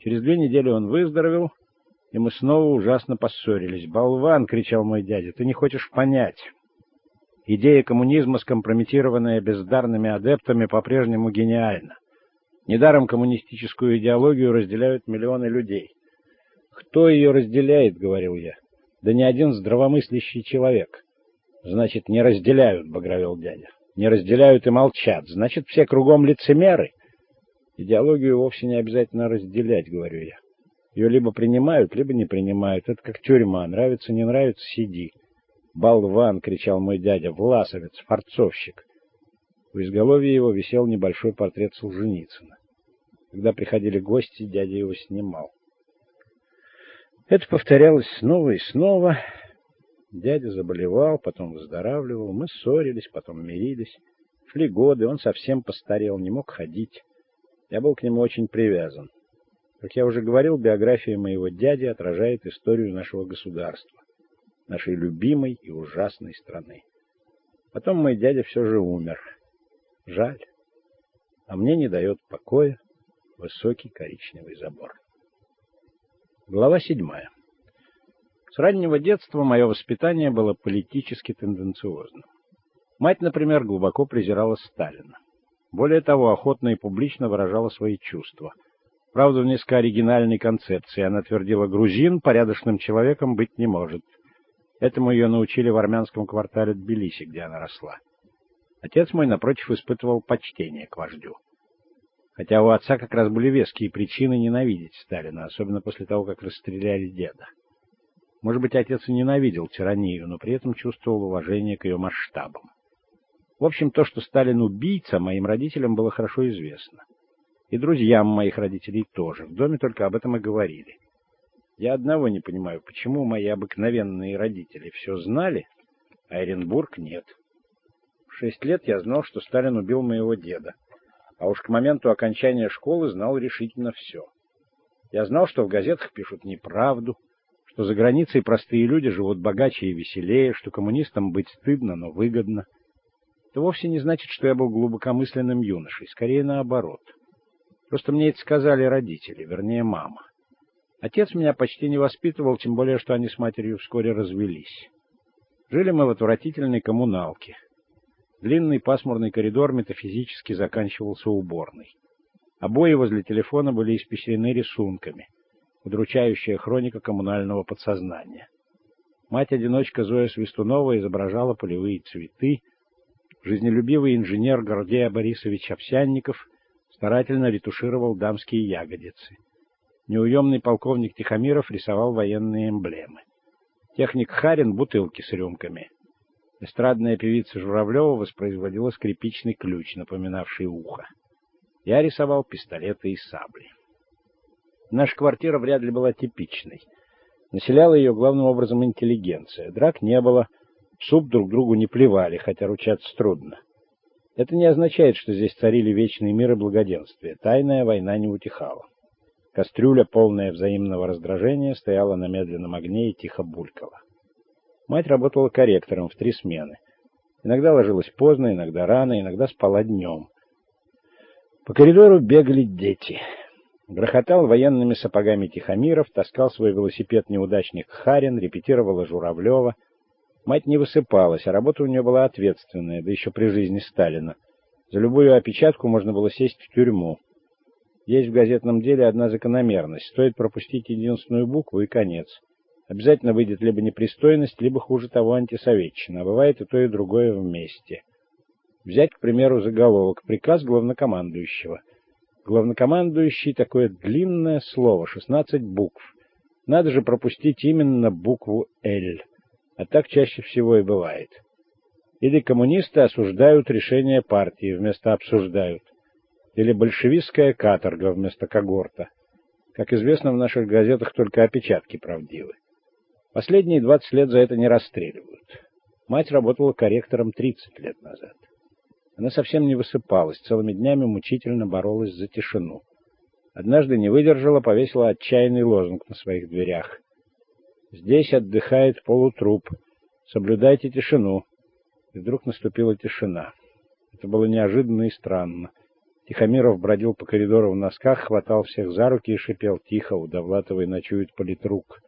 Через две недели он выздоровел, и мы снова ужасно поссорились. «Болван!» — кричал мой дядя. «Ты не хочешь понять!» Идея коммунизма, скомпрометированная бездарными адептами, по-прежнему гениальна. Недаром коммунистическую идеологию разделяют миллионы людей. «Кто ее разделяет?» — говорил я. «Да ни один здравомыслящий человек». «Значит, не разделяют», — багровел дядя. «Не разделяют и молчат. Значит, все кругом лицемеры». «Идеологию вовсе не обязательно разделять», — говорю я. Ее либо принимают, либо не принимают. Это как тюрьма. Нравится, не нравится — сиди. «Болван!» — кричал мой дядя. «Власовец! Форцовщик!» У изголовья его висел небольшой портрет Солженицына. Когда приходили гости, дядя его снимал. Это повторялось снова и снова. Дядя заболевал, потом выздоравливал. Мы ссорились, потом мирились. Шли годы, он совсем постарел, не мог ходить. Я был к нему очень привязан. Как я уже говорил, биография моего дяди отражает историю нашего государства, нашей любимой и ужасной страны. Потом мой дядя все же умер. Жаль. А мне не дает покоя высокий коричневый забор. Глава седьмая. С раннего детства мое воспитание было политически тенденциозным. Мать, например, глубоко презирала Сталина. Более того, охотно и публично выражала свои чувства – Правда, в несколько оригинальной концепции. Она твердила, грузин порядочным человеком быть не может. Этому ее научили в армянском квартале Тбилиси, где она росла. Отец мой, напротив, испытывал почтение к вождю. Хотя у отца как раз были веские причины ненавидеть Сталина, особенно после того, как расстреляли деда. Может быть, отец и ненавидел тиранию, но при этом чувствовал уважение к ее масштабам. В общем, то, что Сталин убийца, моим родителям было хорошо известно. И друзьям моих родителей тоже. В доме только об этом и говорили. Я одного не понимаю, почему мои обыкновенные родители все знали, а Оренбург нет. В шесть лет я знал, что Сталин убил моего деда. А уж к моменту окончания школы знал решительно все. Я знал, что в газетах пишут неправду, что за границей простые люди живут богаче и веселее, что коммунистам быть стыдно, но выгодно. Это вовсе не значит, что я был глубокомысленным юношей, скорее наоборот. Просто мне это сказали родители, вернее, мама. Отец меня почти не воспитывал, тем более, что они с матерью вскоре развелись. Жили мы в отвратительной коммуналке. Длинный пасмурный коридор метафизически заканчивался уборной. Обои возле телефона были испещрены рисунками. Удручающая хроника коммунального подсознания. Мать-одиночка Зоя Свистунова изображала полевые цветы. Жизнелюбивый инженер Гордея Борисович Овсянников старательно ретушировал дамские ягодицы. Неуемный полковник Тихомиров рисовал военные эмблемы. Техник Харин — бутылки с рюмками. Эстрадная певица Журавлева воспроизводила скрипичный ключ, напоминавший ухо. Я рисовал пистолеты и сабли. Наша квартира вряд ли была типичной. Населяла ее главным образом интеллигенция. Драк не было, суп друг другу не плевали, хотя ручаться трудно. Это не означает, что здесь царили вечный мир и благоденствие. Тайная война не утихала. Кастрюля, полная взаимного раздражения, стояла на медленном огне и тихо булькала. Мать работала корректором в три смены. Иногда ложилась поздно, иногда рано, иногда спала днем. По коридору бегали дети. Грохотал военными сапогами Тихомиров, таскал свой велосипед неудачник Харин, репетировала Журавлева — Мать не высыпалась, а работа у нее была ответственная, да еще при жизни Сталина. За любую опечатку можно было сесть в тюрьму. Есть в газетном деле одна закономерность. Стоит пропустить единственную букву и конец. Обязательно выйдет либо непристойность, либо, хуже того, антисоветчина. А бывает и то, и другое вместе. Взять, к примеру, заголовок «Приказ главнокомандующего». Главнокомандующий — такое длинное слово, 16 букв. Надо же пропустить именно букву «Л». А так чаще всего и бывает. Или коммунисты осуждают решение партии вместо обсуждают. Или большевистская каторга вместо когорта. Как известно, в наших газетах только опечатки правдивы. Последние 20 лет за это не расстреливают. Мать работала корректором 30 лет назад. Она совсем не высыпалась, целыми днями мучительно боролась за тишину. Однажды не выдержала, повесила отчаянный лозунг на своих дверях. Здесь отдыхает полутруп. Соблюдайте тишину. И вдруг наступила тишина. Это было неожиданно и странно. Тихомиров бродил по коридору в носках, хватал всех за руки и шипел тихо, у Довлатовой ночует политрук.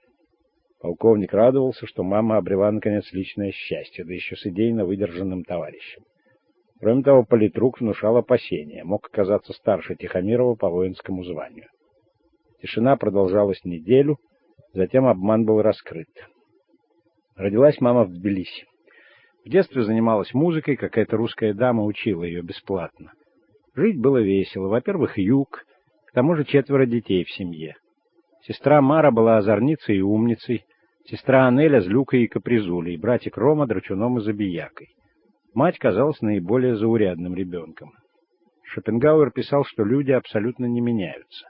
Полковник радовался, что мама обрела, наконец, личное счастье, да еще с идейно выдержанным товарищем. Кроме того, политрук внушал опасения, мог оказаться старше Тихомирова по воинскому званию. Тишина продолжалась неделю, затем обман был раскрыт. Родилась мама в Тбилиси. В детстве занималась музыкой, какая-то русская дама учила ее бесплатно. Жить было весело. Во-первых, юг, к тому же четверо детей в семье. Сестра Мара была озорницей и умницей, сестра Анеля — злюкой и капризулей, братик Рома — драчуном и забиякой. Мать казалась наиболее заурядным ребенком. Шопенгауэр писал, что люди абсолютно не меняются.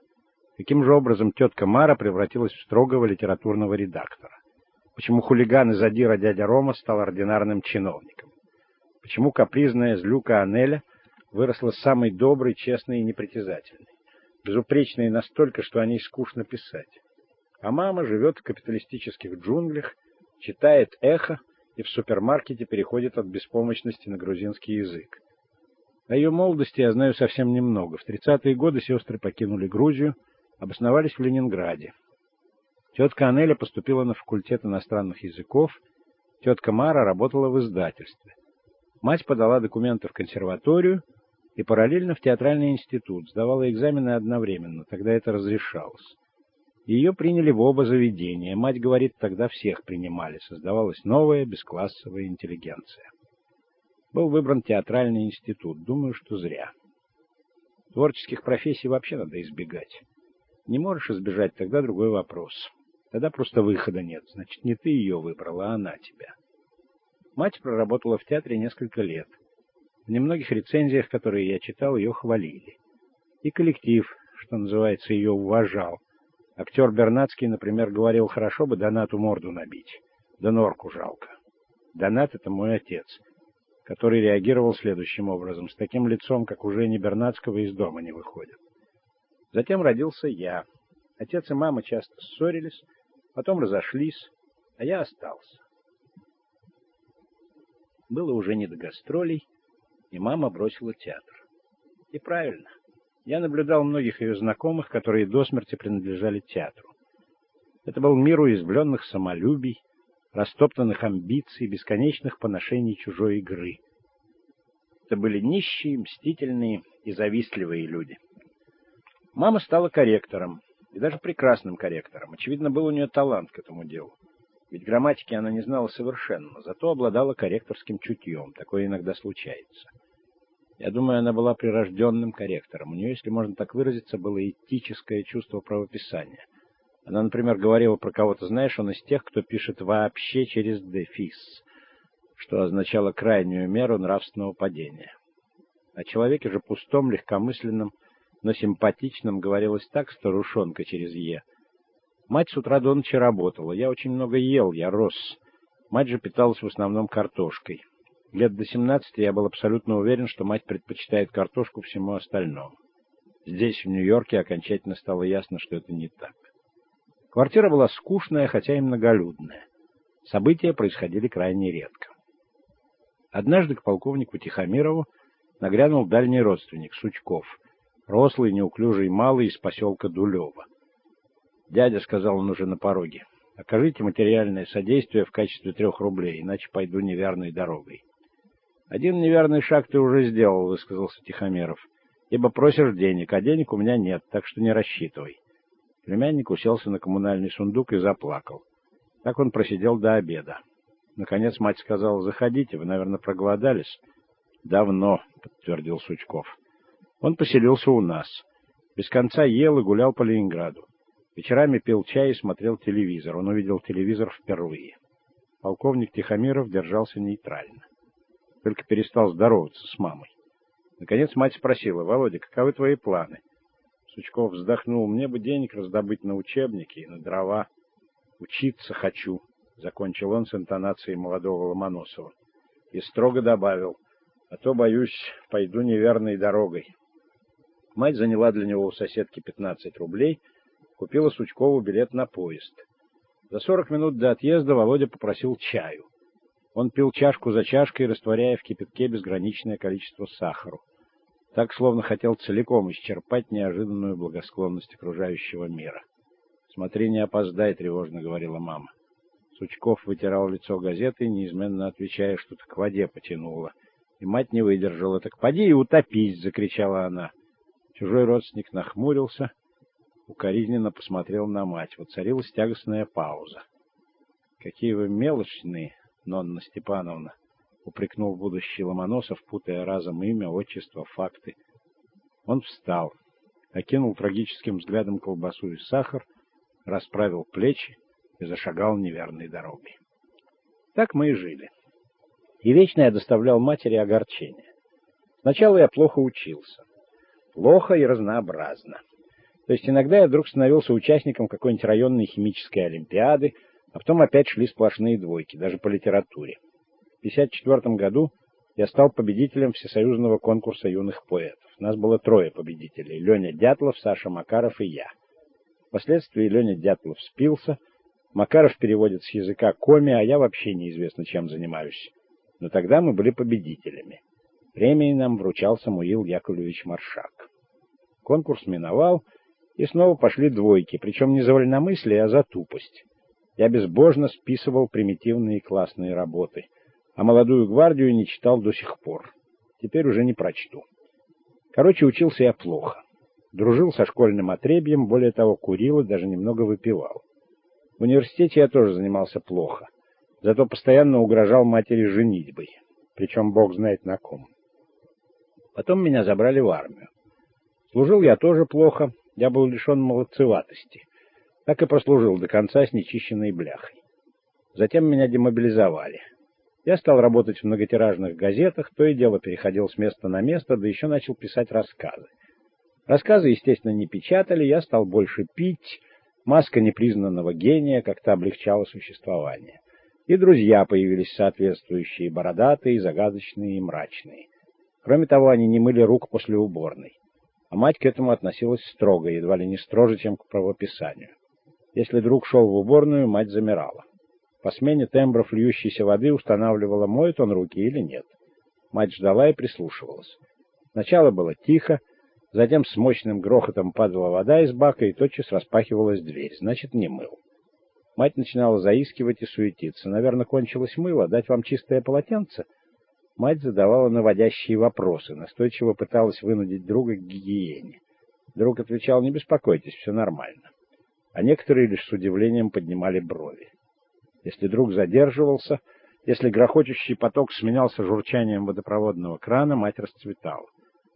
Каким же образом тетка Мара превратилась в строгого литературного редактора? Почему хулиган и задира дядя Рома стал ординарным чиновником? Почему капризная злюка Анеля выросла самой доброй, честной и непритязательной, безупречной настолько, что о ней скучно писать. А мама живет в капиталистических джунглях, читает эхо и в супермаркете переходит от беспомощности на грузинский язык. О ее молодости я знаю совсем немного. В 30-е годы сестры покинули Грузию, обосновались в Ленинграде. Тетка Анеля поступила на факультет иностранных языков, тетка Мара работала в издательстве. Мать подала документы в консерваторию, и параллельно в театральный институт, сдавала экзамены одновременно, тогда это разрешалось. Ее приняли в оба заведения. Мать говорит, тогда всех принимали. Создавалась новая бесклассовая интеллигенция. Был выбран театральный институт. Думаю, что зря. Творческих профессий вообще надо избегать. Не можешь избежать, тогда другой вопрос. Тогда просто выхода нет. Значит, не ты ее выбрала, а она тебя. Мать проработала в театре несколько лет. В немногих рецензиях, которые я читал, ее хвалили. И коллектив, что называется, ее уважал. Актер Бернацкий, например, говорил, хорошо бы Донату морду набить. Да норку жалко. Донат — это мой отец, который реагировал следующим образом, с таким лицом, как уже не Бернацкого из дома не выходит. Затем родился я. Отец и мама часто ссорились, потом разошлись, а я остался. Было уже не до гастролей, и мама бросила театр. И правильно. Я наблюдал многих ее знакомых, которые до смерти принадлежали театру. Это был мир уязвленных самолюбий, растоптанных амбиций, бесконечных поношений чужой игры. Это были нищие, мстительные и завистливые люди. Мама стала корректором, и даже прекрасным корректором. Очевидно, был у нее талант к этому делу. Ведь грамматики она не знала совершенно, зато обладала корректорским чутьем. Такое иногда случается. Я думаю, она была прирожденным корректором. У нее, если можно так выразиться, было этическое чувство правописания. Она, например, говорила про кого-то, знаешь, он из тех, кто пишет вообще через дефис, что означало крайнюю меру нравственного падения. О человеке же пустом, легкомысленном, но симпатичном говорилось так, старушонка через «е». Мать с утра до ночи работала. Я очень много ел, я рос. Мать же питалась в основном картошкой. Лет до 17 я был абсолютно уверен, что мать предпочитает картошку всему остальному. Здесь, в Нью-Йорке, окончательно стало ясно, что это не так. Квартира была скучная, хотя и многолюдная. События происходили крайне редко. Однажды к полковнику Тихомирову нагрянул дальний родственник, Сучков, рослый, неуклюжий, малый из поселка Дулева. «Дядя», — сказал он уже на пороге, — «окажите материальное содействие в качестве трех рублей, иначе пойду неверной дорогой». «Один неверный шаг ты уже сделал», — высказался Тихомиров. «Ибо просишь денег, а денег у меня нет, так что не рассчитывай». Племянник уселся на коммунальный сундук и заплакал. Так он просидел до обеда. Наконец мать сказала, «Заходите, вы, наверное, проголодались». «Давно», — подтвердил Сучков. Он поселился у нас. Без конца ел и гулял по Ленинграду. Вечерами пил чай и смотрел телевизор. Он увидел телевизор впервые. Полковник Тихомиров держался нейтрально только перестал здороваться с мамой. Наконец мать спросила, «Володя, каковы твои планы?» Сучков вздохнул, «Мне бы денег раздобыть на учебники и на дрова. Учиться хочу», — закончил он с интонацией молодого Ломоносова. И строго добавил, «А то, боюсь, пойду неверной дорогой». Мать заняла для него у соседки 15 рублей, купила Сучкову билет на поезд. За 40 минут до отъезда Володя попросил чаю. Он пил чашку за чашкой, растворяя в кипятке безграничное количество сахара. так словно хотел целиком исчерпать неожиданную благосклонность окружающего мира. «Смотри, не опоздай», — тревожно говорила мама. Сучков вытирал лицо газетой, неизменно отвечая, что-то к воде потянуло. И мать не выдержала. «Так поди и утопись!» — закричала она. Чужой родственник нахмурился, укоризненно посмотрел на мать. Воцарилась тягостная пауза. «Какие вы мелочные, Нонна Степановна!» — упрекнул будущий Ломоносов, путая разом имя, отчество, факты. Он встал, окинул трагическим взглядом колбасу и сахар, расправил плечи и зашагал неверной дорогой. Так мы и жили. И вечно я доставлял матери огорчение. Сначала я плохо учился. Плохо и разнообразно. То есть иногда я вдруг становился участником какой-нибудь районной химической олимпиады, а потом опять шли сплошные двойки, даже по литературе. В 1954 году я стал победителем Всесоюзного конкурса юных поэтов. Нас было трое победителей — Леня Дятлов, Саша Макаров и я. Впоследствии Леня Дятлов спился, Макаров переводит с языка коми, а я вообще неизвестно, чем занимаюсь. Но тогда мы были победителями. Премией нам вручал Самуил Яковлевич Маршак. Конкурс миновал, и снова пошли двойки, причем не за вольномыслие, а за тупость. Я безбожно списывал примитивные классные работы, а «Молодую гвардию» не читал до сих пор. Теперь уже не прочту. Короче, учился я плохо. Дружил со школьным отребьем, более того, курил и даже немного выпивал. В университете я тоже занимался плохо, зато постоянно угрожал матери женитьбой, причем бог знает на ком. Потом меня забрали в армию. Служил я тоже плохо, я был лишен молодцеватости. Так и прослужил до конца с нечищенной бляхой. Затем меня демобилизовали. Я стал работать в многотиражных газетах, то и дело переходил с места на место, да еще начал писать рассказы. Рассказы, естественно, не печатали, я стал больше пить, маска непризнанного гения как-то облегчала существование. И друзья появились соответствующие, бородатые, загадочные и мрачные. Кроме того, они не мыли рук после уборной. А мать к этому относилась строго, едва ли не строже, чем к правописанию. Если друг шел в уборную, мать замирала. По смене тембров льющейся воды устанавливала, моет он руки или нет. Мать ждала и прислушивалась. Сначала было тихо, затем с мощным грохотом падала вода из бака, и тотчас распахивалась дверь. Значит, не мыл. Мать начинала заискивать и суетиться. Наверное, кончилось мыло. Дать вам чистое полотенце? Мать задавала наводящие вопросы, настойчиво пыталась вынудить друга к гигиене. Друг отвечал, не беспокойтесь, все нормально а некоторые лишь с удивлением поднимали брови. Если друг задерживался, если грохочущий поток сменялся журчанием водопроводного крана, мать расцветала.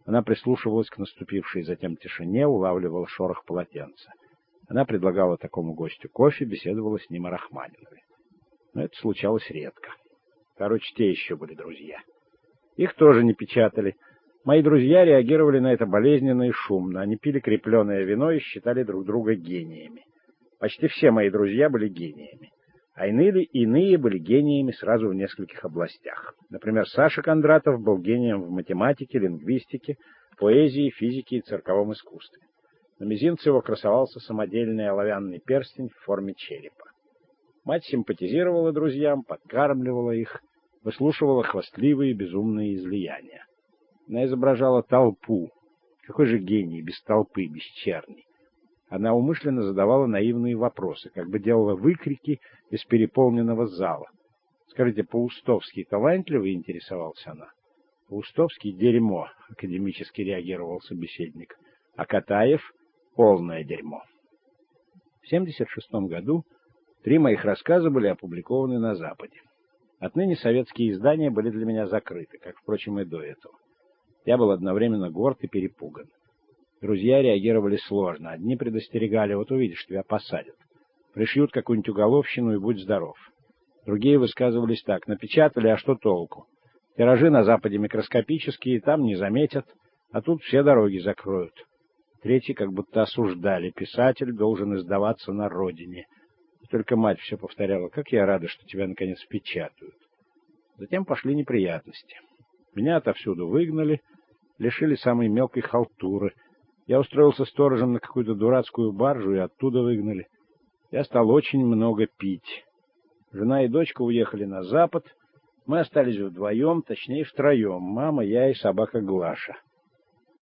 Она прислушивалась к наступившей затем тишине, улавливала шорох полотенца. Она предлагала такому гостю кофе, беседовала с ним о Рахманинове. Но это случалось редко. Короче, те еще были друзья. Их тоже не печатали. Мои друзья реагировали на это болезненно и шумно. Они пили крепленное вино и считали друг друга гениями. Почти все мои друзья были гениями. А иные, иные были гениями сразу в нескольких областях. Например, Саша Кондратов был гением в математике, лингвистике, поэзии, физике и цирковом искусстве. На мизинце его красовался самодельный оловянный перстень в форме черепа. Мать симпатизировала друзьям, подкармливала их, выслушивала хвастливые безумные излияния. Она изображала толпу. Какой же гений без толпы, без черни? Она умышленно задавала наивные вопросы, как бы делала выкрики из переполненного зала. «Скажите, Паустовский талантливый?» — интересовался она. «Паустовский — дерьмо», — академически реагировал собеседник. «А Катаев — полное дерьмо». В 1976 году три моих рассказа были опубликованы на Западе. Отныне советские издания были для меня закрыты, как, впрочем, и до этого. Я был одновременно горд и перепуган. Друзья реагировали сложно. Одни предостерегали, вот увидишь, тебя посадят. Пришьют какую-нибудь уголовщину и будь здоров. Другие высказывались так. Напечатали, а что толку? Тиражи на Западе микроскопические, там не заметят, а тут все дороги закроют. Третьи как будто осуждали. Писатель должен издаваться на родине. Только мать все повторяла. Как я рада, что тебя наконец печатают. Затем пошли неприятности. Меня отовсюду выгнали, лишили самой мелкой халтуры — я устроился сторожем на какую-то дурацкую баржу и оттуда выгнали. Я стал очень много пить. Жена и дочка уехали на запад. Мы остались вдвоем, точнее втроем. Мама, я и собака Глаша.